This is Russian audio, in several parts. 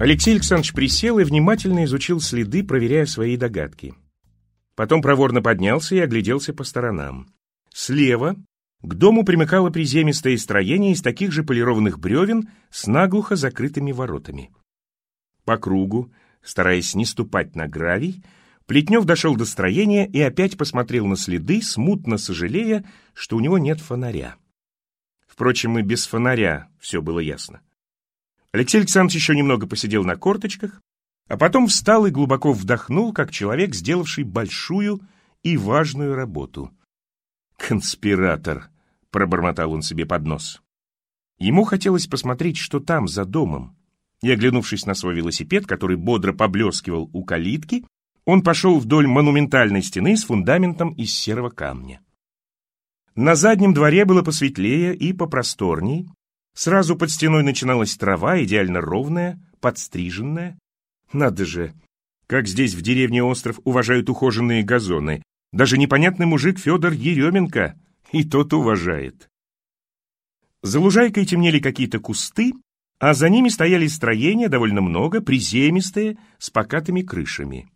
Алексей Александрович присел и внимательно изучил следы, проверяя свои догадки. Потом проворно поднялся и огляделся по сторонам. Слева к дому примыкало приземистое строение из таких же полированных бревен с наглухо закрытыми воротами. По кругу, стараясь не ступать на гравий, Плетнев дошел до строения и опять посмотрел на следы, смутно сожалея, что у него нет фонаря. Впрочем, и без фонаря все было ясно. Алексей Александрович еще немного посидел на корточках, а потом встал и глубоко вдохнул, как человек, сделавший большую и важную работу. «Конспиратор», — пробормотал он себе под нос. Ему хотелось посмотреть, что там, за домом. И, оглянувшись на свой велосипед, который бодро поблескивал у калитки, он пошел вдоль монументальной стены с фундаментом из серого камня. На заднем дворе было посветлее и попросторней, Сразу под стеной начиналась трава, идеально ровная, подстриженная. Надо же, как здесь в деревне Остров уважают ухоженные газоны. Даже непонятный мужик Федор Еременко и тот уважает. За лужайкой темнели какие-то кусты, а за ними стояли строения, довольно много, приземистые, с покатыми крышами.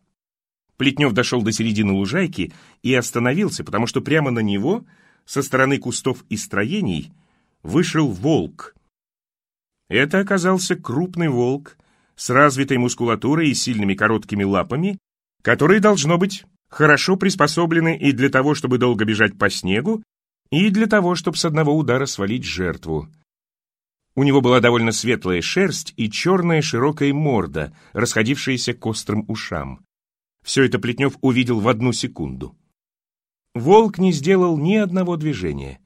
Плетнев дошел до середины лужайки и остановился, потому что прямо на него, со стороны кустов и строений, вышел волк. Это оказался крупный волк с развитой мускулатурой и сильными короткими лапами, которые, должно быть, хорошо приспособлены и для того, чтобы долго бежать по снегу, и для того, чтобы с одного удара свалить жертву. У него была довольно светлая шерсть и черная широкая морда, расходившаяся к острым ушам. Все это Плетнев увидел в одну секунду. Волк не сделал ни одного движения,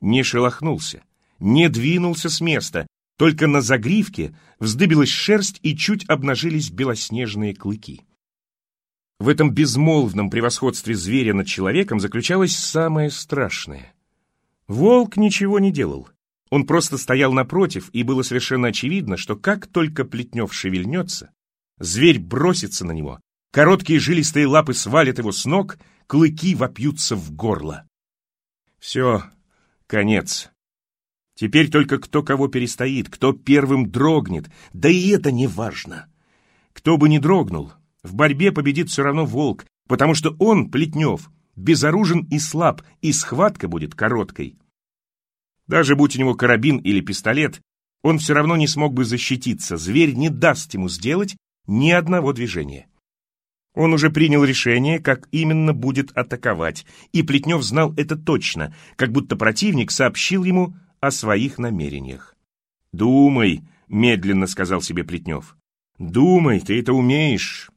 не шелохнулся не двинулся с места, только на загривке вздыбилась шерсть и чуть обнажились белоснежные клыки. В этом безмолвном превосходстве зверя над человеком заключалось самое страшное. Волк ничего не делал. Он просто стоял напротив, и было совершенно очевидно, что как только Плетнев шевельнется, зверь бросится на него, короткие жилистые лапы свалят его с ног, клыки вопьются в горло. Все, конец. Теперь только кто кого перестоит, кто первым дрогнет, да и это не важно. Кто бы ни дрогнул, в борьбе победит все равно волк, потому что он, Плетнев, безоружен и слаб, и схватка будет короткой. Даже будь у него карабин или пистолет, он все равно не смог бы защититься, зверь не даст ему сделать ни одного движения. Он уже принял решение, как именно будет атаковать, и Плетнев знал это точно, как будто противник сообщил ему о своих намерениях. «Думай», — медленно сказал себе Плетнев. «Думай, ты это умеешь».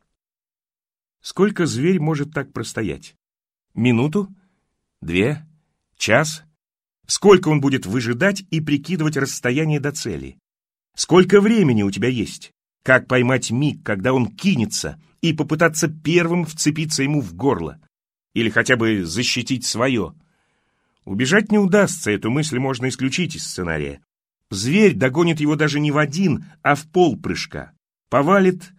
Сколько зверь может так простоять? Минуту? Две? Час? Сколько он будет выжидать и прикидывать расстояние до цели? Сколько времени у тебя есть? Как поймать миг, когда он кинется, и попытаться первым вцепиться ему в горло? Или хотя бы защитить свое? Убежать не удастся, эту мысль можно исключить из сценария. Зверь догонит его даже не в один, а в пол прыжка. Повалит,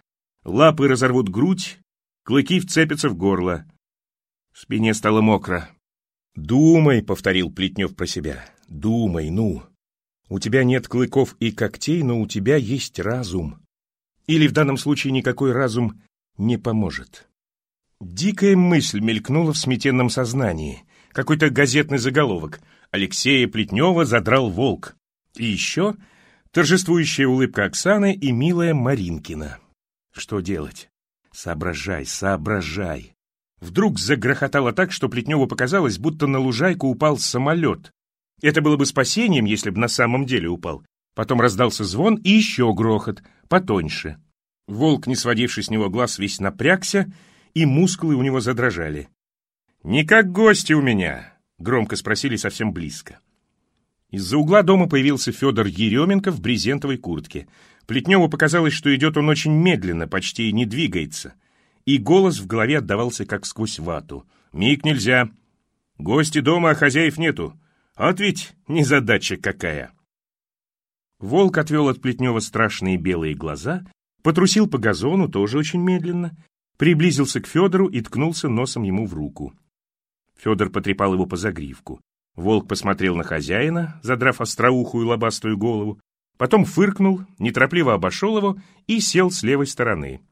лапы разорвут грудь, клыки вцепятся в горло. В спине стало мокро. «Думай», — повторил Плетнев про себя, — «думай, ну. У тебя нет клыков и когтей, но у тебя есть разум. Или в данном случае никакой разум не поможет». Дикая мысль мелькнула в сметенном сознании — какой-то газетный заголовок. Алексея Плетнева задрал волк. И еще торжествующая улыбка Оксаны и милая Маринкина. Что делать? Соображай, соображай. Вдруг загрохотало так, что Плетневу показалось, будто на лужайку упал самолет. Это было бы спасением, если бы на самом деле упал. Потом раздался звон и еще грохот, потоньше. Волк, не сводивший с него глаз, весь напрягся, и мускулы у него задрожали. «Не как гости у меня?» — громко спросили совсем близко. Из-за угла дома появился Федор Еременко в брезентовой куртке. Плетневу показалось, что идет он очень медленно, почти не двигается. И голос в голове отдавался как сквозь вату. «Миг нельзя. Гости дома, а хозяев нету. Вот ведь незадача какая!» Волк отвел от Плетнева страшные белые глаза, потрусил по газону тоже очень медленно, приблизился к Федору и ткнулся носом ему в руку. Федор потрепал его по загривку. Волк посмотрел на хозяина, задрав остроухую лобастую голову, потом фыркнул, неторопливо обошел его и сел с левой стороны.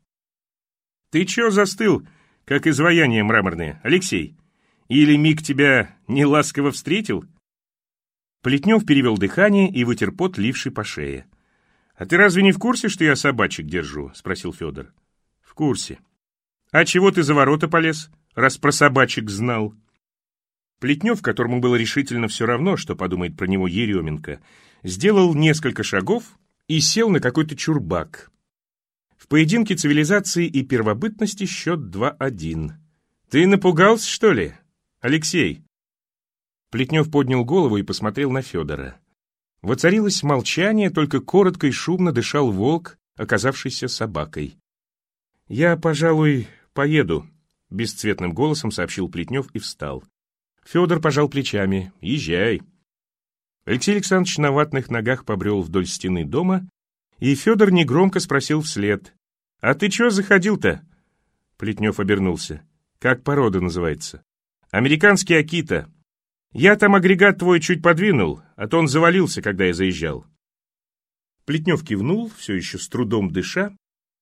«Ты чё застыл, как изваяние мраморное, Алексей? Или миг тебя неласково встретил?» Плетнев перевел дыхание и вытер пот, ливший по шее. «А ты разве не в курсе, что я собачек держу?» — спросил Федор. «В курсе. А чего ты за ворота полез, раз про собачек знал?» Плетнев, которому было решительно все равно, что подумает про него Еременко, сделал несколько шагов и сел на какой-то чурбак. В поединке цивилизации и первобытности счет 2-1. «Ты напугался, что ли, Алексей?» Плетнев поднял голову и посмотрел на Федора. Воцарилось молчание, только коротко и шумно дышал волк, оказавшийся собакой. «Я, пожалуй, поеду», — бесцветным голосом сообщил Плетнев и встал. Федор пожал плечами. «Езжай». Алексей Александрович на ватных ногах побрел вдоль стены дома, и Федор негромко спросил вслед. «А ты чего заходил-то?» Плетнев обернулся. «Как порода называется?» «Американский Акита. Я там агрегат твой чуть подвинул, а то он завалился, когда я заезжал». Плетнев кивнул, все еще с трудом дыша,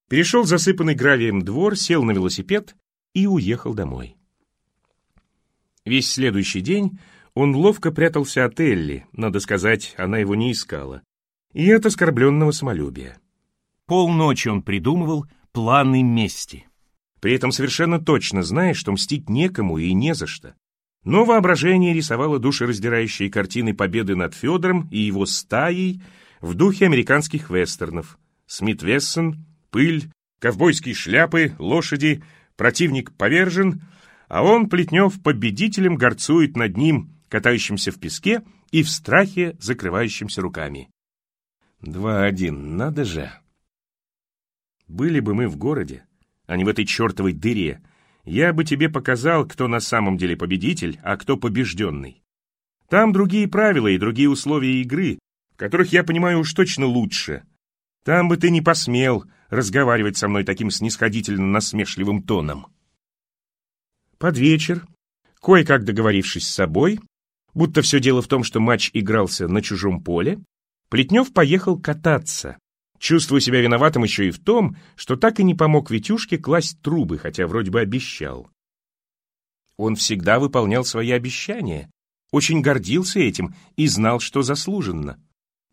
перешел засыпанный гравием двор, сел на велосипед и уехал домой. Весь следующий день он ловко прятался от Элли, надо сказать, она его не искала, и от оскорбленного самолюбия. Полночи он придумывал планы мести. При этом совершенно точно зная, что мстить некому и не за что. Но воображение рисовало душераздирающие картины победы над Федором и его стаей в духе американских вестернов. Смит Вессон, пыль, ковбойские шляпы, лошади, противник повержен — а он, Плетнев, победителем горцует над ним, катающимся в песке и в страхе закрывающимся руками. Два-один, надо же. Были бы мы в городе, а не в этой чертовой дыре, я бы тебе показал, кто на самом деле победитель, а кто побежденный. Там другие правила и другие условия игры, которых я понимаю уж точно лучше. Там бы ты не посмел разговаривать со мной таким снисходительно насмешливым тоном. Под вечер, кое-как договорившись с собой, будто все дело в том, что матч игрался на чужом поле, Плетнев поехал кататься, чувствуя себя виноватым еще и в том, что так и не помог Витюшке класть трубы, хотя вроде бы обещал. Он всегда выполнял свои обещания, очень гордился этим и знал, что заслуженно.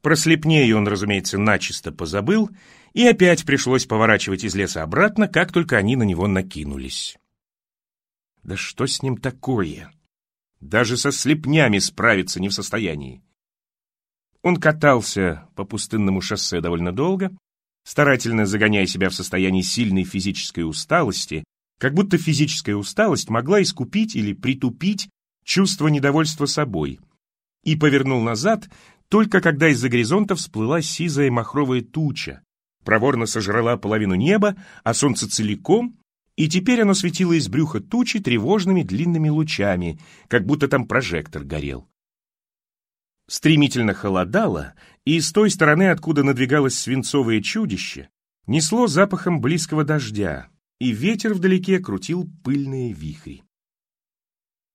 Про слепнее он, разумеется, начисто позабыл, и опять пришлось поворачивать из леса обратно, как только они на него накинулись. Да что с ним такое? Даже со слепнями справиться не в состоянии. Он катался по пустынному шоссе довольно долго, старательно загоняя себя в состоянии сильной физической усталости, как будто физическая усталость могла искупить или притупить чувство недовольства собой, и повернул назад, только когда из-за горизонта всплыла сизая махровая туча, проворно сожрала половину неба, а солнце целиком и теперь оно светило из брюха тучи тревожными длинными лучами, как будто там прожектор горел. Стремительно холодало, и с той стороны, откуда надвигалось свинцовое чудище, несло запахом близкого дождя, и ветер вдалеке крутил пыльные вихри.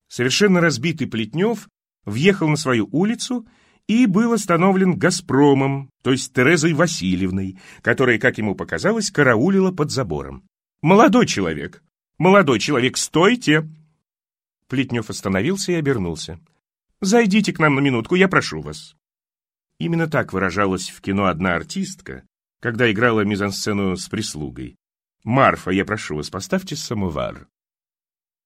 Совершенно разбитый Плетнев въехал на свою улицу и был остановлен «Газпромом», то есть Терезой Васильевной, которая, как ему показалось, караулила под забором. «Молодой человек! Молодой человек, стойте!» Плетнев остановился и обернулся. «Зайдите к нам на минутку, я прошу вас». Именно так выражалась в кино одна артистка, когда играла мизансцену с прислугой. «Марфа, я прошу вас, поставьте самовар».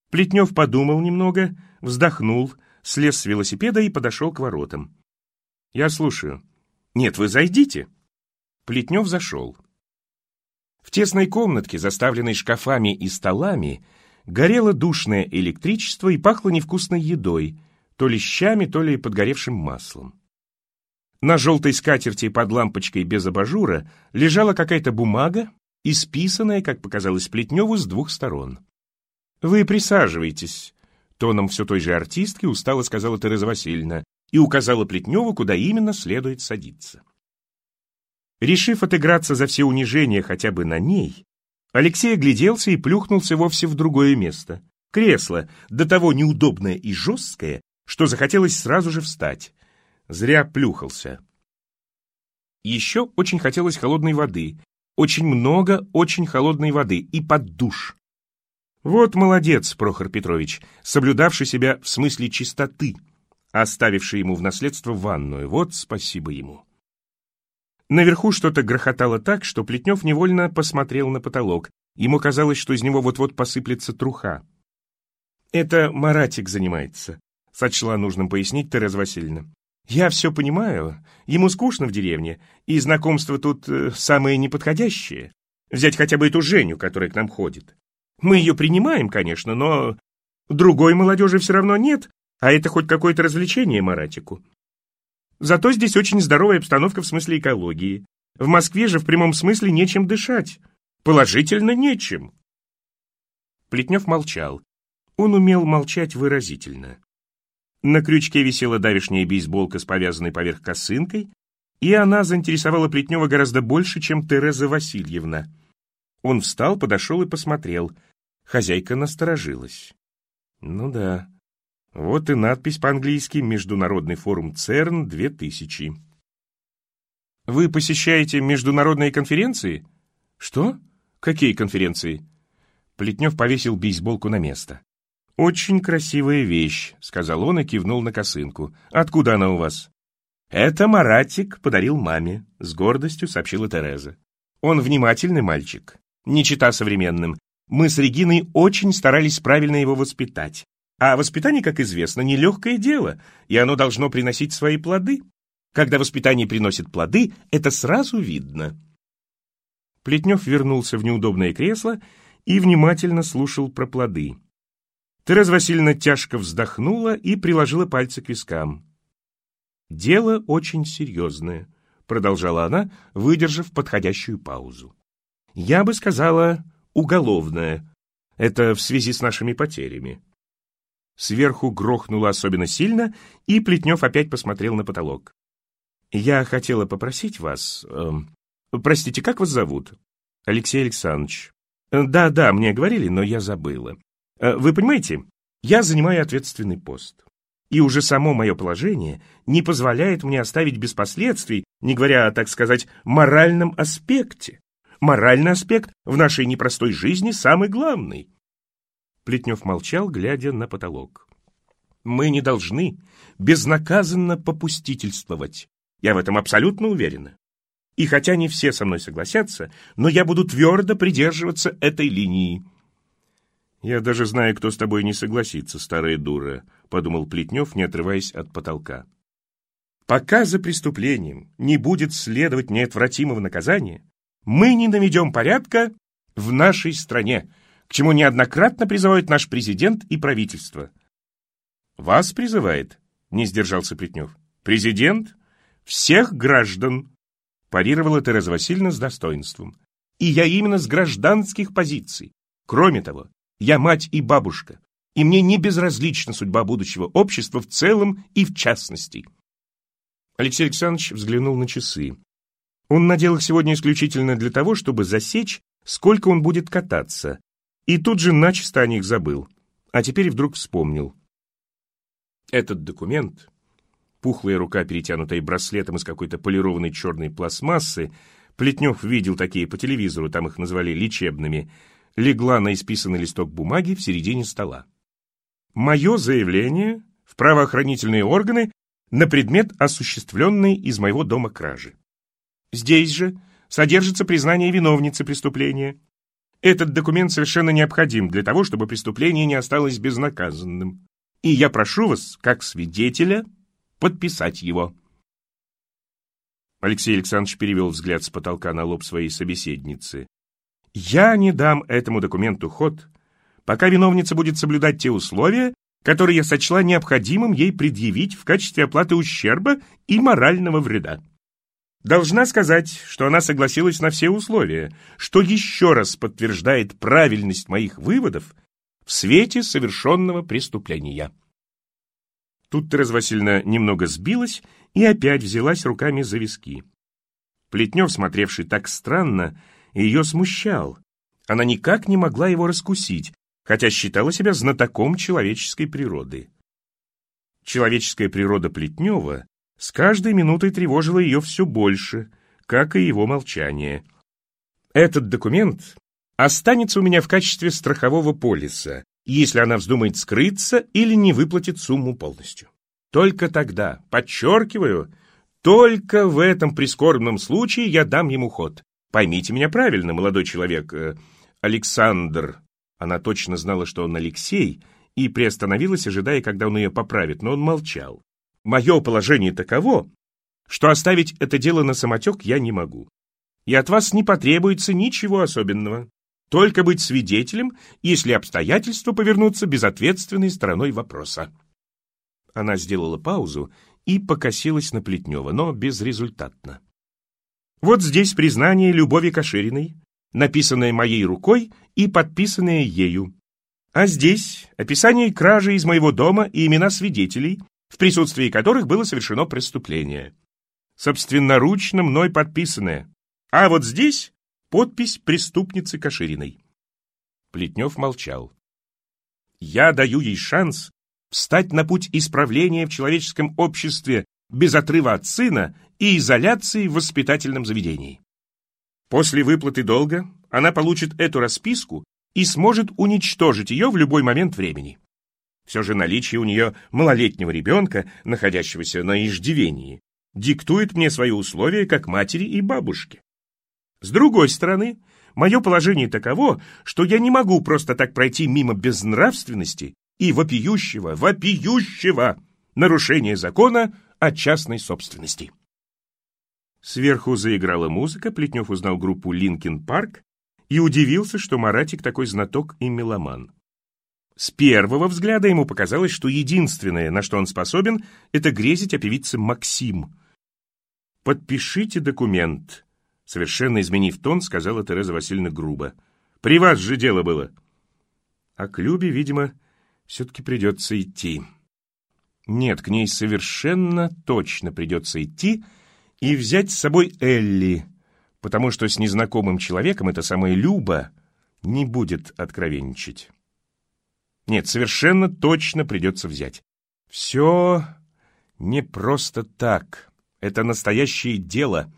Плетнев подумал немного, вздохнул, слез с велосипеда и подошел к воротам. «Я слушаю». «Нет, вы зайдите». Плетнев зашел. В тесной комнатке, заставленной шкафами и столами, горело душное электричество и пахло невкусной едой, то ли щами, то ли подгоревшим маслом. На желтой скатерти под лампочкой без абажура лежала какая-то бумага, исписанная, как показалось Плетневу, с двух сторон. «Вы присаживайтесь», — тоном все той же артистки устало сказала Тереза Васильевна и указала Плетневу, куда именно следует садиться. Решив отыграться за все унижения хотя бы на ней, Алексей огляделся и плюхнулся вовсе в другое место. Кресло, до того неудобное и жесткое, что захотелось сразу же встать. Зря плюхался. Еще очень хотелось холодной воды. Очень много очень холодной воды. И под душ. Вот молодец, Прохор Петрович, соблюдавший себя в смысле чистоты, оставивший ему в наследство ванную. Вот спасибо ему. Наверху что-то грохотало так, что Плетнев невольно посмотрел на потолок. Ему казалось, что из него вот-вот посыплется труха. «Это Маратик занимается», — сочла нужным пояснить Тереза Васильевна. «Я все понимаю. Ему скучно в деревне, и знакомства тут э, самые неподходящие. Взять хотя бы эту Женю, которая к нам ходит. Мы ее принимаем, конечно, но другой молодежи все равно нет, а это хоть какое-то развлечение Маратику. Зато здесь очень здоровая обстановка в смысле экологии. В Москве же в прямом смысле нечем дышать. Положительно нечем». Плетнев молчал. Он умел молчать выразительно. На крючке висела давишняя бейсболка с повязанной поверх косынкой, и она заинтересовала Плетнева гораздо больше, чем Тереза Васильевна. Он встал, подошел и посмотрел. Хозяйка насторожилась. Ну да, вот и надпись по-английски «Международный форум ЦЕРН 2000». «Вы посещаете международные конференции?» «Что? Какие конференции?» Плетнев повесил бейсболку на место. «Очень красивая вещь», — сказал он и кивнул на косынку. «Откуда она у вас?» «Это Маратик подарил маме», — с гордостью сообщила Тереза. «Он внимательный мальчик, не чита современным. Мы с Региной очень старались правильно его воспитать. А воспитание, как известно, нелегкое дело, и оно должно приносить свои плоды. Когда воспитание приносит плоды, это сразу видно». Плетнев вернулся в неудобное кресло и внимательно слушал про плоды. Тереза Васильевна тяжко вздохнула и приложила пальцы к вискам. «Дело очень серьезное», — продолжала она, выдержав подходящую паузу. «Я бы сказала, уголовное. Это в связи с нашими потерями». Сверху грохнуло особенно сильно, и Плетнев опять посмотрел на потолок. «Я хотела попросить вас... Э, простите, как вас зовут?» «Алексей Александрович». «Да-да, мне говорили, но я забыла. Э, вы понимаете, я занимаю ответственный пост. И уже само мое положение не позволяет мне оставить без последствий, не говоря о, так сказать, моральном аспекте. Моральный аспект в нашей непростой жизни самый главный. Плетнев молчал, глядя на потолок. Мы не должны безнаказанно попустительствовать. Я в этом абсолютно уверена. И хотя не все со мной согласятся, но я буду твердо придерживаться этой линии. «Я даже знаю, кто с тобой не согласится, старая дура», — подумал Плетнев, не отрываясь от потолка. «Пока за преступлением не будет следовать неотвратимого наказания, мы не наведем порядка в нашей стране, чему неоднократно призывают наш президент и правительство». «Вас призывает?» — не сдержался Плетнев. «Президент? Всех граждан!» — парировала Тереза Васильевна с достоинством. «И я именно с гражданских позиций. Кроме того, я мать и бабушка, и мне не безразлична судьба будущего общества в целом и в частности. Алексей Александрович взглянул на часы. Он надел их сегодня исключительно для того, чтобы засечь, сколько он будет кататься, и тут же начисто о них забыл, а теперь вдруг вспомнил. Этот документ, пухлая рука, перетянутая браслетом из какой-то полированной черной пластмассы, Плетнев видел такие по телевизору, там их назвали лечебными, легла на исписанный листок бумаги в середине стола. Мое заявление в правоохранительные органы на предмет осуществленной из моего дома кражи. Здесь же содержится признание виновницы преступления. Этот документ совершенно необходим для того, чтобы преступление не осталось безнаказанным. И я прошу вас, как свидетеля, подписать его. Алексей Александрович перевел взгляд с потолка на лоб своей собеседницы. Я не дам этому документу ход, пока виновница будет соблюдать те условия, которые я сочла необходимым ей предъявить в качестве оплаты ущерба и морального вреда. Должна сказать, что она согласилась на все условия, что еще раз подтверждает правильность моих выводов в свете совершенного преступления. Тут Тереза Васильевна немного сбилась и опять взялась руками за виски. Плетнев, смотревший так странно, ее смущал. Она никак не могла его раскусить, хотя считала себя знатоком человеческой природы. Человеческая природа Плетнева с каждой минутой тревожила ее все больше, как и его молчание. Этот документ останется у меня в качестве страхового полиса, если она вздумает скрыться или не выплатит сумму полностью. Только тогда, подчеркиваю, только в этом прискорбном случае я дам ему ход. Поймите меня правильно, молодой человек, э, Александр. Она точно знала, что он Алексей, и приостановилась, ожидая, когда он ее поправит, но он молчал. Мое положение таково, что оставить это дело на самотек я не могу. И от вас не потребуется ничего особенного. Только быть свидетелем, если обстоятельства повернутся безответственной стороной вопроса. Она сделала паузу и покосилась на Плетнева, но безрезультатно. Вот здесь признание Любови Кашириной, написанное моей рукой и подписанное ею. А здесь описание кражи из моего дома и имена свидетелей, в присутствии которых было совершено преступление. Собственноручно мной подписанное. А вот здесь подпись преступницы Кашириной. Плетнев молчал. Я даю ей шанс встать на путь исправления в человеческом обществе без отрыва от сына и изоляции в воспитательном заведении. После выплаты долга она получит эту расписку и сможет уничтожить ее в любой момент времени. Все же наличие у нее малолетнего ребенка, находящегося на иждивении, диктует мне свои условия как матери и бабушки. С другой стороны, мое положение таково, что я не могу просто так пройти мимо безнравственности и вопиющего, вопиющего нарушения закона о частной собственности. Сверху заиграла музыка, Плетнев узнал группу «Linkin Park» и удивился, что Маратик такой знаток и меломан. С первого взгляда ему показалось, что единственное, на что он способен, это грезить о певице Максим. «Подпишите документ», — совершенно изменив тон, сказала Тереза Васильевна грубо. «При вас же дело было». А к Любе, видимо, все-таки придется идти. Нет, к ней совершенно точно придется идти и взять с собой Элли, потому что с незнакомым человеком эта самая Люба не будет откровенничать. Нет, совершенно точно придется взять. Все не просто так. Это настоящее дело.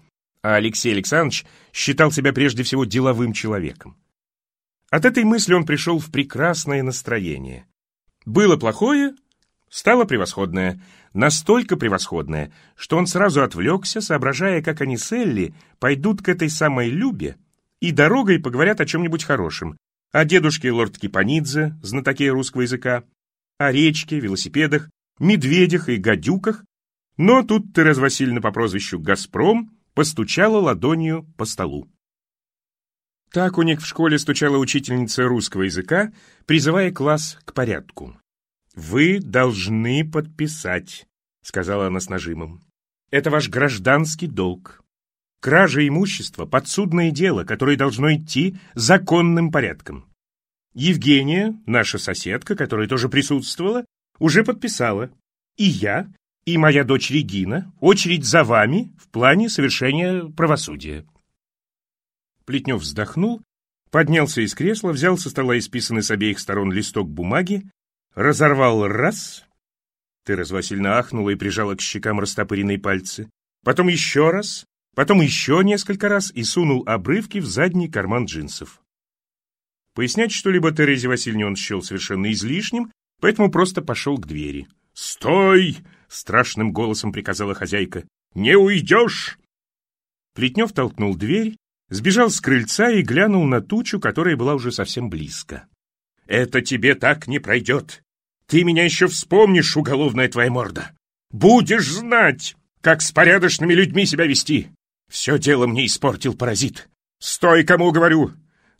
А Алексей Александрович считал себя прежде всего деловым человеком. От этой мысли он пришел в прекрасное настроение. Было плохое, стало превосходное. Настолько превосходное, что он сразу отвлекся, соображая, как они с Элли пойдут к этой самой Любе и дорогой поговорят о чем-нибудь хорошем, о дедушке лорд Кипанидзе, знатоке русского языка, о речке, велосипедах, медведях и гадюках, но тут Тереза Васильевна по прозвищу «Газпром» постучала ладонью по столу. Так у них в школе стучала учительница русского языка, призывая класс к порядку. «Вы должны подписать», — сказала она с нажимом. «Это ваш гражданский долг. Кража имущества — подсудное дело, которое должно идти законным порядком. Евгения, наша соседка, которая тоже присутствовала, уже подписала. И я, и моя дочь Регина, очередь за вами в плане совершения правосудия. Плетнев вздохнул, поднялся из кресла, взял со стола исписанный с обеих сторон листок бумаги, разорвал раз. Тереза Васильевна ахнула и прижала к щекам растопыренные пальцы. Потом еще раз, потом еще несколько раз и сунул обрывки в задний карман джинсов. Пояснять что-либо Терезе Васильевне он счел совершенно излишним, поэтому просто пошел к двери. «Стой!» — страшным голосом приказала хозяйка. «Не уйдешь!» Плетнев толкнул дверь, сбежал с крыльца и глянул на тучу, которая была уже совсем близко. «Это тебе так не пройдет! Ты меня еще вспомнишь, уголовная твоя морда! Будешь знать, как с порядочными людьми себя вести! Все дело мне испортил паразит. Стой, кому говорю!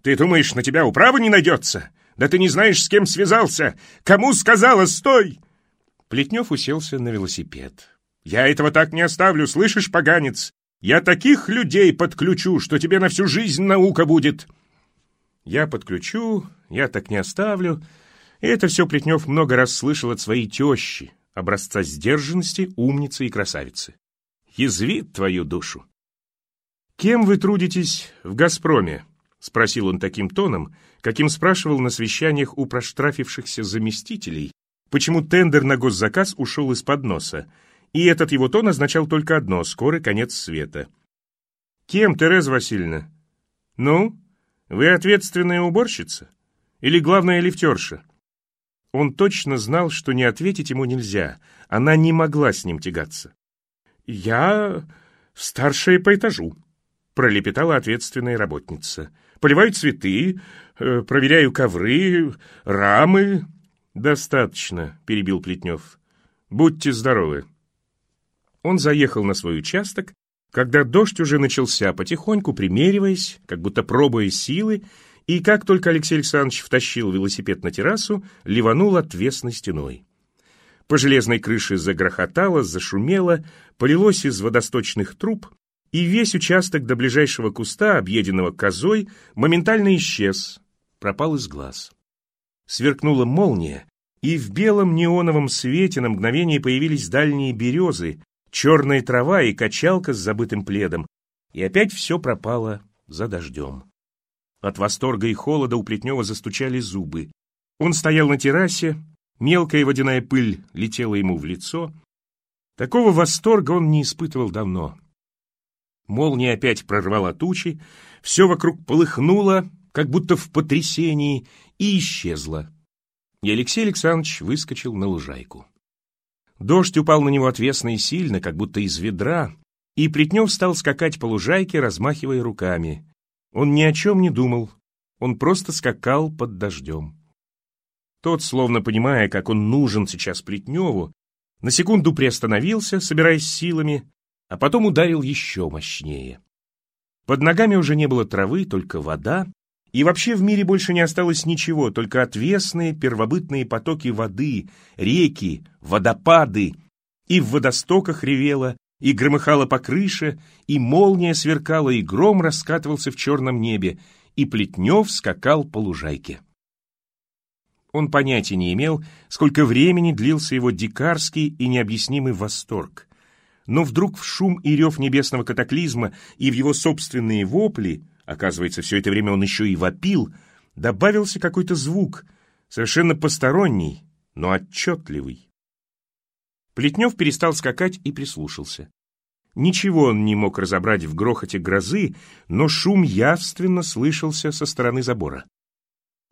Ты думаешь, на тебя управа не найдется? Да ты не знаешь, с кем связался! Кому сказала, стой!» Плетнев уселся на велосипед. «Я этого так не оставлю, слышишь, поганец? Я таких людей подключу, что тебе на всю жизнь наука будет!» «Я подключу, я так не оставлю». И это все Плетнев много раз слышал от своей тещи, образца сдержанности, умницы и красавицы. Язвит твою душу. «Кем вы трудитесь в «Газпроме»?» — спросил он таким тоном, каким спрашивал на совещаниях у проштрафившихся заместителей, почему тендер на госзаказ ушел из-под носа, и этот его тон означал только одно — скорый конец света. «Кем, Тереза Васильевна?» «Ну, вы ответственная уборщица? Или главная лифтерша?» Он точно знал, что не ответить ему нельзя. Она не могла с ним тягаться. «Я старшая по этажу», — пролепетала ответственная работница. «Поливаю цветы, э, проверяю ковры, рамы». «Достаточно», — перебил Плетнев. «Будьте здоровы». Он заехал на свой участок, когда дождь уже начался, потихоньку примериваясь, как будто пробуя силы, и как только Алексей Александрович втащил велосипед на террасу, ливанул отвесной стеной. По железной крыше загрохотало, зашумело, полилось из водосточных труб, и весь участок до ближайшего куста, объеденного козой, моментально исчез, пропал из глаз. Сверкнула молния, и в белом неоновом свете на мгновение появились дальние березы, черная трава и качалка с забытым пледом, и опять все пропало за дождем. От восторга и холода у Плетнева застучали зубы. Он стоял на террасе, Мелкая водяная пыль летела ему в лицо. Такого восторга он не испытывал давно. Молния опять прорвала тучи, все вокруг полыхнуло, как будто в потрясении, и исчезло. И Алексей Александрович выскочил на лужайку. Дождь упал на него отвесно и сильно, как будто из ведра, и Плетнев стал скакать по лужайке, размахивая руками. Он ни о чем не думал, он просто скакал под дождем. Тот, словно понимая, как он нужен сейчас Плетневу, на секунду приостановился, собираясь силами, а потом ударил еще мощнее. Под ногами уже не было травы, только вода, и вообще в мире больше не осталось ничего, только отвесные первобытные потоки воды, реки, водопады, и в водостоках ревело, и громыхало по крыше, и молния сверкала, и гром раскатывался в черном небе, и Плетнев скакал по лужайке. Он понятия не имел, сколько времени длился его дикарский и необъяснимый восторг. Но вдруг в шум и рев небесного катаклизма и в его собственные вопли, оказывается, все это время он еще и вопил, добавился какой-то звук, совершенно посторонний, но отчетливый. Плетнев перестал скакать и прислушался. Ничего он не мог разобрать в грохоте грозы, но шум явственно слышался со стороны забора.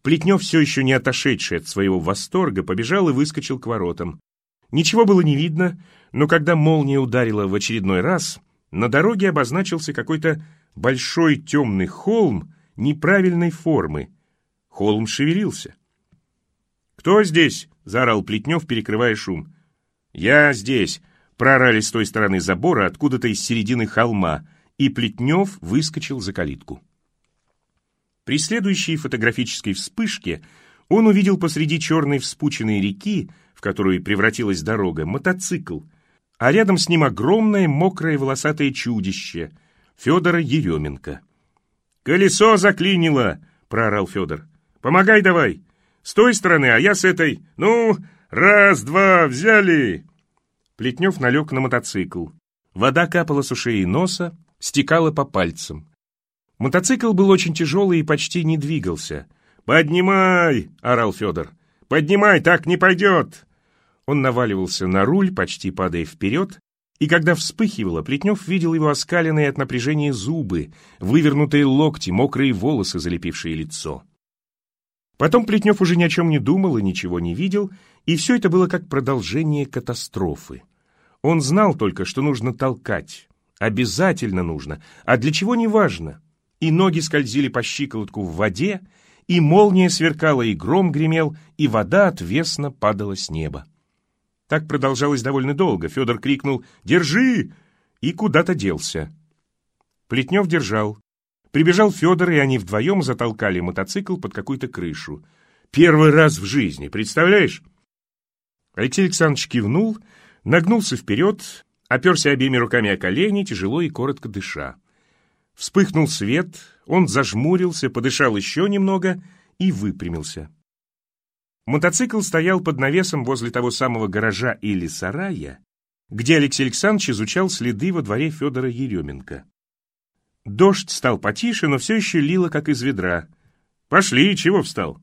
Плетнев, все еще не отошедший от своего восторга, побежал и выскочил к воротам. Ничего было не видно, но когда молния ударила в очередной раз, на дороге обозначился какой-то большой темный холм неправильной формы. Холм шевелился. «Кто здесь?» — заорал Плетнев, перекрывая шум. «Я здесь!» — прорали с той стороны забора, откуда-то из середины холма, и Плетнев выскочил за калитку. При следующей фотографической вспышке он увидел посреди черной вспученной реки, в которую превратилась дорога, мотоцикл, а рядом с ним огромное мокрое волосатое чудище — Федора Еременко. «Колесо заклинило!» — проорал Федор. «Помогай давай! С той стороны, а я с этой! Ну, раз, два, взяли!» Плетнев налег на мотоцикл. Вода капала с ушей и носа, стекала по пальцам. Мотоцикл был очень тяжелый и почти не двигался. «Поднимай!» — орал Федор. «Поднимай, так не пойдет!» Он наваливался на руль, почти падая вперед, и когда вспыхивало, Плетнев видел его оскаленные от напряжения зубы, вывернутые локти, мокрые волосы, залепившие лицо. Потом Плетнев уже ни о чем не думал и ничего не видел, и все это было как продолжение катастрофы. Он знал только, что нужно толкать. Обязательно нужно, а для чего не важно и ноги скользили по щиколотку в воде, и молния сверкала, и гром гремел, и вода отвесно падала с неба. Так продолжалось довольно долго. Федор крикнул «Держи!» и куда-то делся. Плетнев держал. Прибежал Федор, и они вдвоем затолкали мотоцикл под какую-то крышу. Первый раз в жизни, представляешь? Алексей Александрович кивнул, нагнулся вперед, оперся обеими руками о колени, тяжело и коротко дыша. Вспыхнул свет, он зажмурился, подышал еще немного и выпрямился. Мотоцикл стоял под навесом возле того самого гаража или сарая, где Алексей Александрович изучал следы во дворе Федора Еременко. Дождь стал потише, но все еще лило, как из ведра. «Пошли, чего встал?»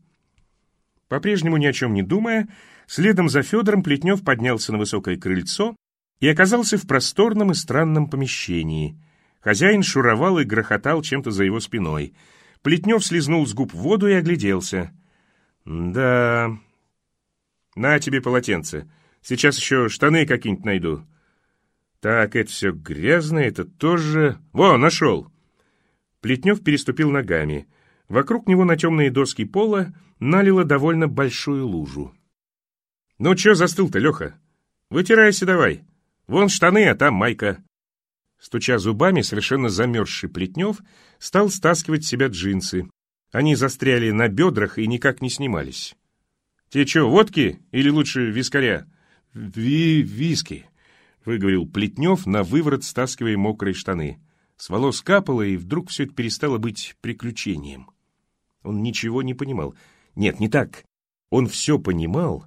По-прежнему ни о чем не думая, следом за Федором Плетнев поднялся на высокое крыльцо и оказался в просторном и странном помещении — Хозяин шуровал и грохотал чем-то за его спиной. Плетнев слезнул с губ воду и огляделся. «Да... На тебе полотенце. Сейчас еще штаны какие-нибудь найду». «Так, это все грязное, это тоже... Во, нашел!» Плетнев переступил ногами. Вокруг него на темные доски пола налило довольно большую лужу. «Ну, че застыл-то, Леха? Вытирайся давай. Вон штаны, а там майка». Стуча зубами, совершенно замерзший Плетнев стал стаскивать с себя джинсы. Они застряли на бедрах и никак не снимались. «Тебе что, водки или лучше вискаря?» Ви «Виски», — выговорил Плетнев, на выворот стаскивая мокрые штаны. С волос капало, и вдруг все это перестало быть приключением. Он ничего не понимал. Нет, не так. Он все понимал,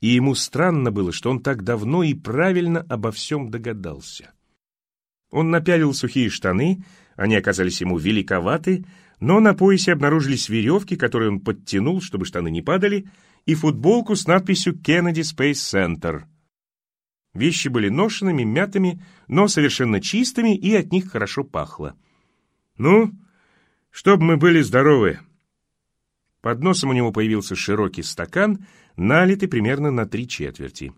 и ему странно было, что он так давно и правильно обо всем догадался. Он напялил сухие штаны, они оказались ему великоваты, но на поясе обнаружились веревки, которые он подтянул, чтобы штаны не падали, и футболку с надписью «Kennedy Space Center». Вещи были ношенными, мятыми, но совершенно чистыми, и от них хорошо пахло. «Ну, чтобы мы были здоровы!» Под носом у него появился широкий стакан, налитый примерно на три четверти.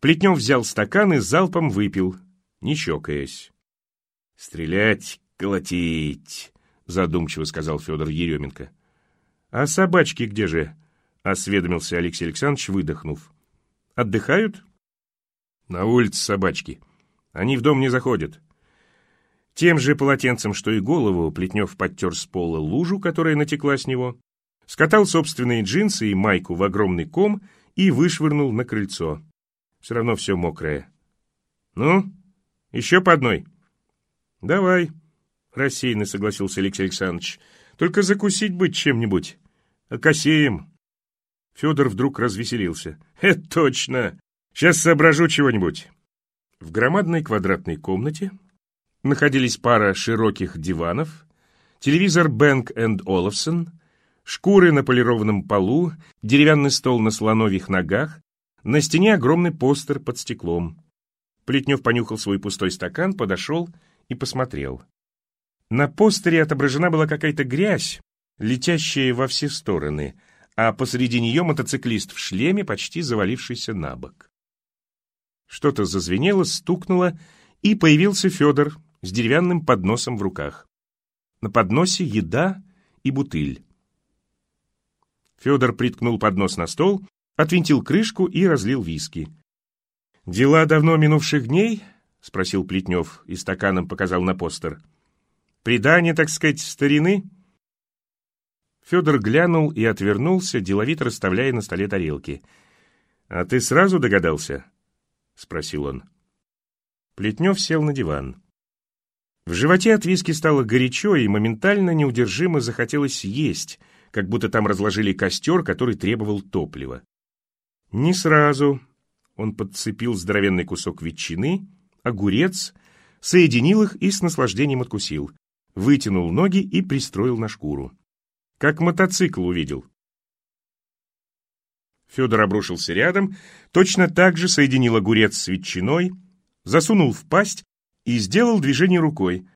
Плетнев взял стакан и залпом выпил, не щекаясь. «Стрелять, колотить», — задумчиво сказал Федор Еременко. «А собачки где же?» — осведомился Алексей Александрович, выдохнув. «Отдыхают?» «На улице собачки. Они в дом не заходят». Тем же полотенцем, что и голову, Плетнев подтер с пола лужу, которая натекла с него, скатал собственные джинсы и майку в огромный ком и вышвырнул на крыльцо. Все равно все мокрое. «Ну, еще по одной?» «Давай», — рассеянно согласился Алексей Александрович. «Только закусить быть чем-нибудь. Окосеем». Федор вдруг развеселился. «Это точно! Сейчас соображу чего-нибудь». В громадной квадратной комнате находились пара широких диванов, телевизор Бэнк энд Олафсон, шкуры на полированном полу, деревянный стол на слоновьих ногах, на стене огромный постер под стеклом. Плетнев понюхал свой пустой стакан, подошел и посмотрел. На постере отображена была какая-то грязь, летящая во все стороны, а посреди нее мотоциклист в шлеме, почти завалившийся на бок. Что-то зазвенело, стукнуло, и появился Федор с деревянным подносом в руках. На подносе еда и бутыль. Федор приткнул поднос на стол, отвинтил крышку и разлил виски. «Дела давно минувших дней?» — спросил Плетнев и стаканом показал на постер. «Предание, так сказать, старины?» Федор глянул и отвернулся, деловито расставляя на столе тарелки. «А ты сразу догадался?» — спросил он. Плетнев сел на диван. В животе от виски стало горячо, и моментально неудержимо захотелось есть, как будто там разложили костер, который требовал топлива. Не сразу, он подцепил здоровенный кусок ветчины, огурец, соединил их и с наслаждением откусил. Вытянул ноги и пристроил на шкуру. Как мотоцикл увидел. Федор обрушился рядом, точно так же соединил огурец с ветчиной, засунул в пасть и сделал движение рукой.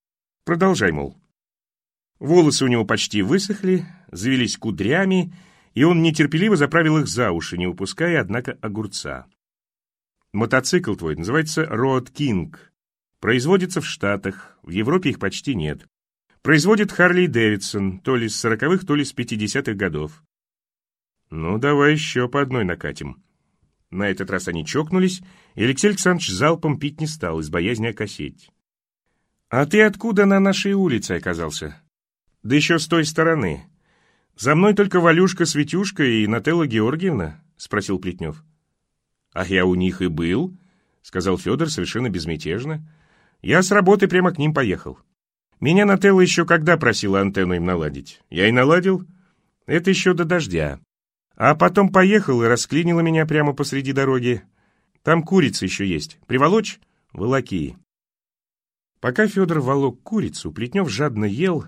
Продолжай, мол. Волосы у него почти высохли, завелись кудрями, и он нетерпеливо заправил их за уши, не упуская, однако, огурца. Мотоцикл твой называется Road King. Производится в Штатах, в Европе их почти нет. Производит Харли Дэвидсон, то ли с сороковых, то ли с пятидесятых годов. Ну, давай еще по одной накатим. На этот раз они чокнулись, и Алексей Александрович залпом пить не стал, из боязни окосеть. «А ты откуда на нашей улице оказался?» «Да еще с той стороны. За мной только Валюшка Светюшка и Нателла Георгиевна?» — спросил Плетнев. «А я у них и был», — сказал Федор совершенно безмятежно. «Я с работы прямо к ним поехал. Меня Нателла еще когда просила антенну им наладить? Я и наладил. Это еще до дождя. А потом поехал и расклинила меня прямо посреди дороги. Там курица еще есть. Приволочь? Волоки». Пока Федор волок курицу, Плетнев жадно ел,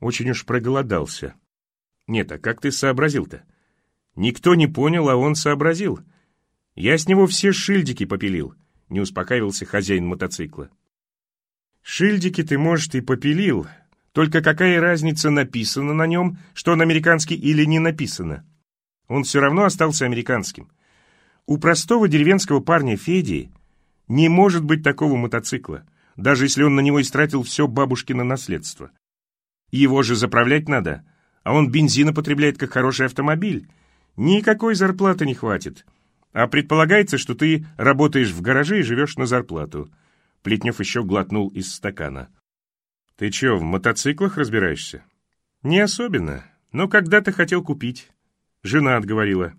очень уж проголодался. Нет, а как ты сообразил-то? Никто не понял, а он сообразил — я с него все шильдики попилил, не успокаивался хозяин мотоцикла. Шильдики ты, может, и попилил, только какая разница, написано на нем, что он американский или не написано? Он все равно остался американским. У простого деревенского парня Феди не может быть такого мотоцикла, даже если он на него истратил все бабушкино наследство. Его же заправлять надо, а он бензина потребляет как хороший автомобиль. Никакой зарплаты не хватит. А предполагается, что ты работаешь в гараже и живешь на зарплату. Плетнев еще глотнул из стакана. Ты че, в мотоциклах разбираешься? Не особенно, но когда-то хотел купить. Жена отговорила.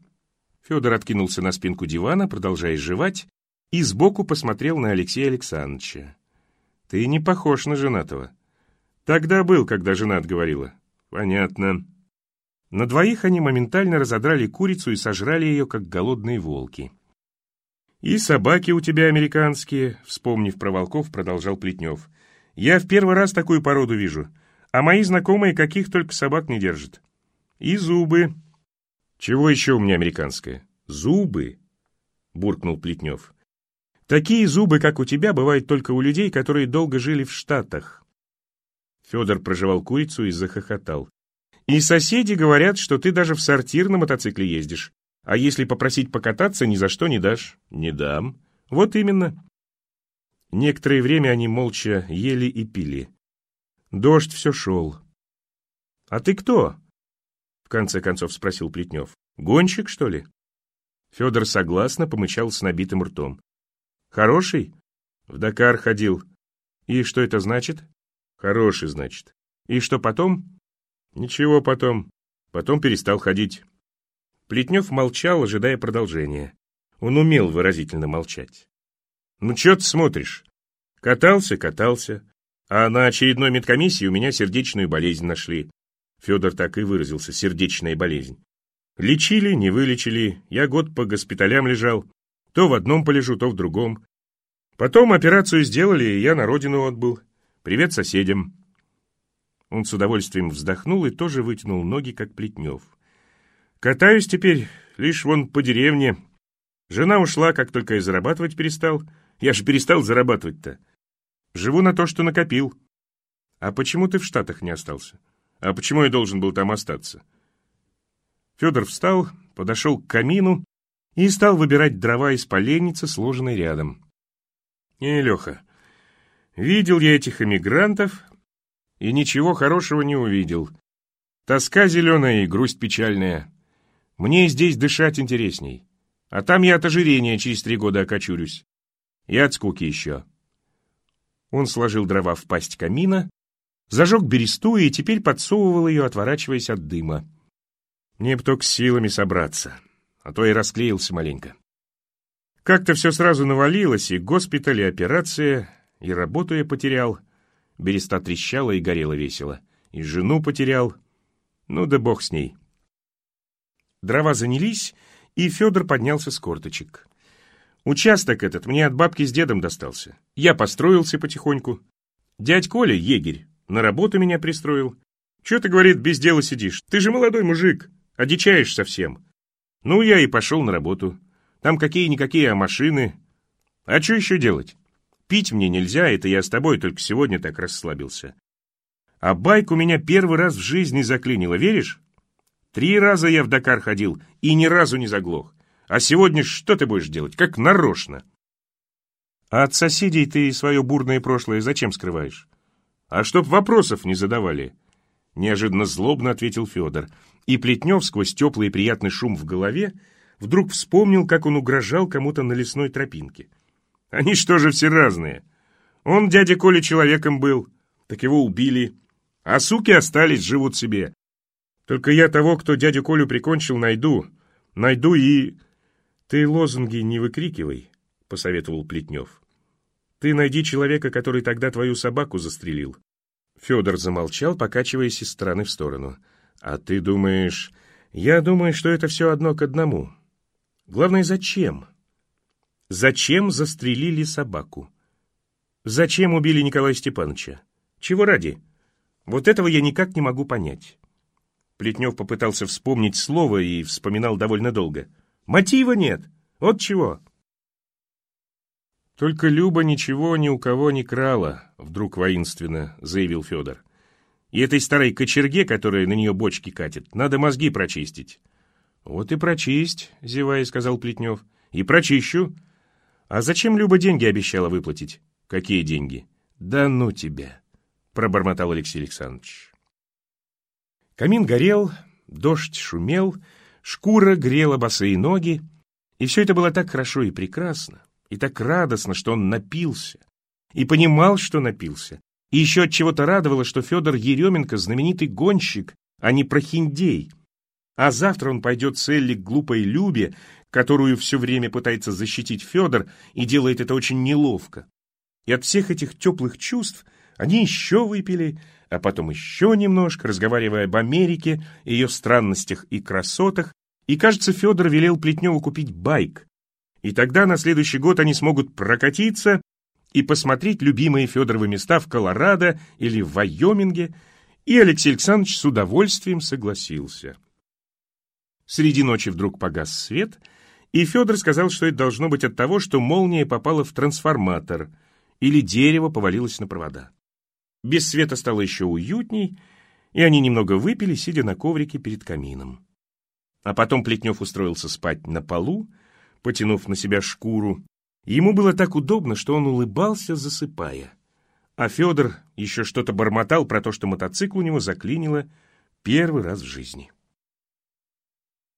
Федор откинулся на спинку дивана, продолжая жевать, и сбоку посмотрел на Алексея Александровича. Ты не похож на женатого. Тогда был, когда жена отговорила. Понятно. На двоих они моментально разодрали курицу и сожрали ее, как голодные волки. «И собаки у тебя американские», — вспомнив про волков, продолжал Плетнев. «Я в первый раз такую породу вижу, а мои знакомые каких только собак не держат. И зубы». «Чего еще у меня американское?» «Зубы», — буркнул Плетнев. «Такие зубы, как у тебя, бывают только у людей, которые долго жили в Штатах». Федор прожевал курицу и захохотал. И соседи говорят, что ты даже в сортир на мотоцикле ездишь. А если попросить покататься, ни за что не дашь. Не дам. Вот именно. Некоторое время они молча ели и пили. Дождь все шел. «А ты кто?» В конце концов спросил Плетнев. «Гонщик, что ли?» Федор согласно помычал с набитым ртом. «Хороший?» «В Дакар ходил. И что это значит?» «Хороший, значит. И что потом?» Ничего потом. Потом перестал ходить. Плетнев молчал, ожидая продолжения. Он умел выразительно молчать. «Ну, чё ты смотришь? Катался, катался. А на очередной медкомиссии у меня сердечную болезнь нашли». Федор так и выразился, сердечная болезнь. Лечили, не вылечили, я год по госпиталям лежал. То в одном полежу, то в другом. Потом операцию сделали, и я на родину отбыл. Привет соседям. Он с удовольствием вздохнул и тоже вытянул ноги, как Плетнев. «Катаюсь теперь лишь вон по деревне. Жена ушла, как только я зарабатывать перестал. Я же перестал зарабатывать-то. Живу на то, что накопил. А почему ты в Штатах не остался? А почему я должен был там остаться?» Федор встал, подошел к камину и стал выбирать дрова из поленницы, сложенной рядом. «Не, Леха, видел я этих эмигрантов, и ничего хорошего не увидел. Тоска зеленая и грусть печальная. Мне здесь дышать интересней. А там я от ожирения через три года окочурюсь. И от скуки еще. Он сложил дрова в пасть камина, зажег бересту и теперь подсовывал ее, отворачиваясь от дыма. Мне б только силами собраться, а то и расклеился маленько. Как-то все сразу навалилось, и госпиталь, и операция, и работу я потерял — Береста трещала и горела весело. И жену потерял. Ну да бог с ней. Дрова занялись, и Федор поднялся с корточек. Участок этот мне от бабки с дедом достался. Я построился потихоньку. Дядь Коля, егерь, на работу меня пристроил. Че ты, говорит, без дела сидишь? Ты же молодой мужик, одичаешь совсем. Ну, я и пошел на работу. Там какие-никакие а машины. А что еще делать? Пить мне нельзя, это я с тобой только сегодня так расслабился. А байк у меня первый раз в жизни заклинило, веришь? Три раза я в Дакар ходил и ни разу не заглох. А сегодня что ты будешь делать? Как нарочно. А от соседей ты свое бурное прошлое зачем скрываешь? А чтоб вопросов не задавали. Неожиданно злобно ответил Федор. И Плетнев сквозь теплый и приятный шум в голове вдруг вспомнил, как он угрожал кому-то на лесной тропинке. Они что же все разные? Он, дядя Коля, человеком был, так его убили. А суки остались, живут себе. Только я того, кто дядю Колю прикончил, найду. Найду и... Ты лозунги не выкрикивай, — посоветовал Плетнев. Ты найди человека, который тогда твою собаку застрелил. Федор замолчал, покачиваясь из стороны в сторону. А ты думаешь... Я думаю, что это все одно к одному. Главное, зачем? Зачем застрелили собаку? Зачем убили Николая Степановича? Чего ради? Вот этого я никак не могу понять. Плетнев попытался вспомнить слово и вспоминал довольно долго. Мотива нет. Вот чего. Только Люба ничего ни у кого не крала, вдруг воинственно заявил Федор. И этой старой кочерге, которая на нее бочки катит, надо мозги прочистить. Вот и прочисть, зевая, сказал Плетнев. И прочищу. А зачем Люба деньги обещала выплатить? Какие деньги? Да ну тебя, пробормотал Алексей Александрович. Камин горел, дождь шумел, шкура грела босые ноги, и все это было так хорошо и прекрасно, и так радостно, что он напился, и понимал, что напился, и еще от чего-то радовало, что Федор Еременко знаменитый гонщик, а не прохиндей. А завтра он пойдет с Элли к глупой Любе, которую все время пытается защитить Федор и делает это очень неловко. И от всех этих теплых чувств они еще выпили, а потом еще немножко, разговаривая об Америке, ее странностях и красотах, и, кажется, Федор велел Плетневу купить байк. И тогда на следующий год они смогут прокатиться и посмотреть любимые Федоровы места в Колорадо или в Вайоминге, и Алексей Александрович с удовольствием согласился. Среди ночи вдруг погас свет, и Федор сказал, что это должно быть от того, что молния попала в трансформатор или дерево повалилось на провода. Без света стало еще уютней, и они немного выпили, сидя на коврике перед камином. А потом Плетнев устроился спать на полу, потянув на себя шкуру, Ему было так удобно, что он улыбался, засыпая. А Федор еще что-то бормотал про то, что мотоцикл у него заклинило первый раз в жизни.